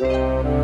Música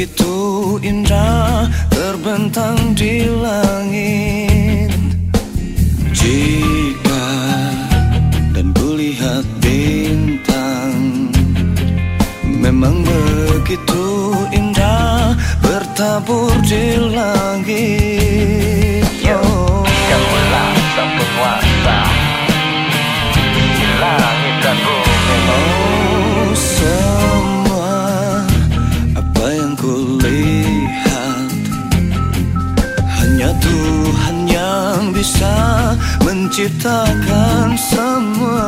begitu indah terbentang di langit. Jika dan kulihat bintang Memang begitu indah bertabur di langit ciptakan semua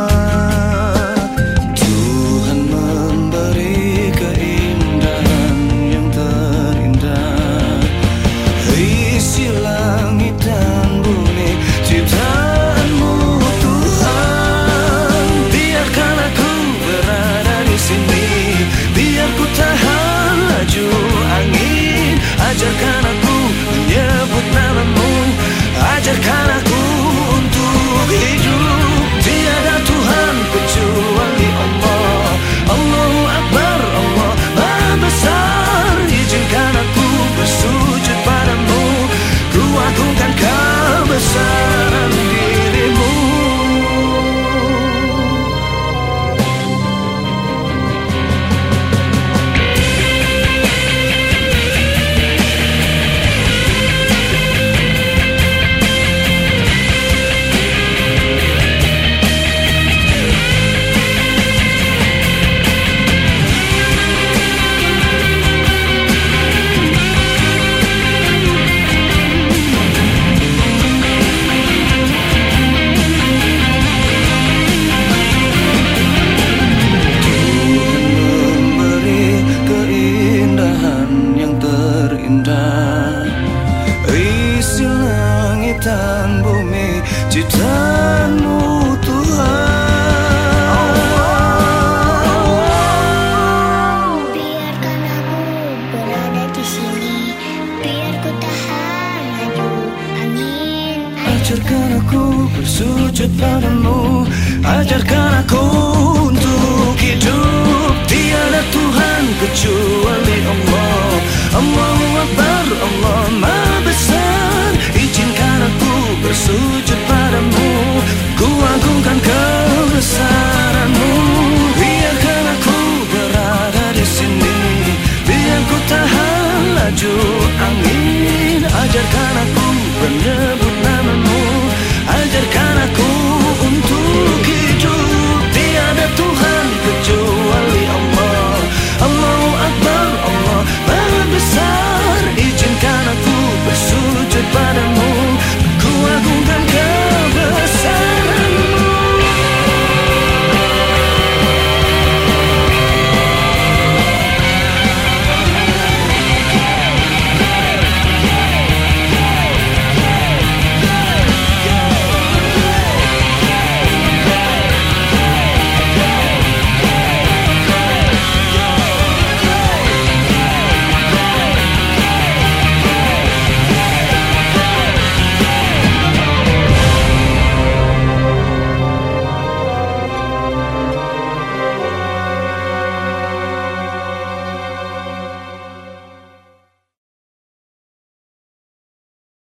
cinta Isi langit dan bumi Ciptamu Ajarkan aku bersujud padamu Ajarkan aku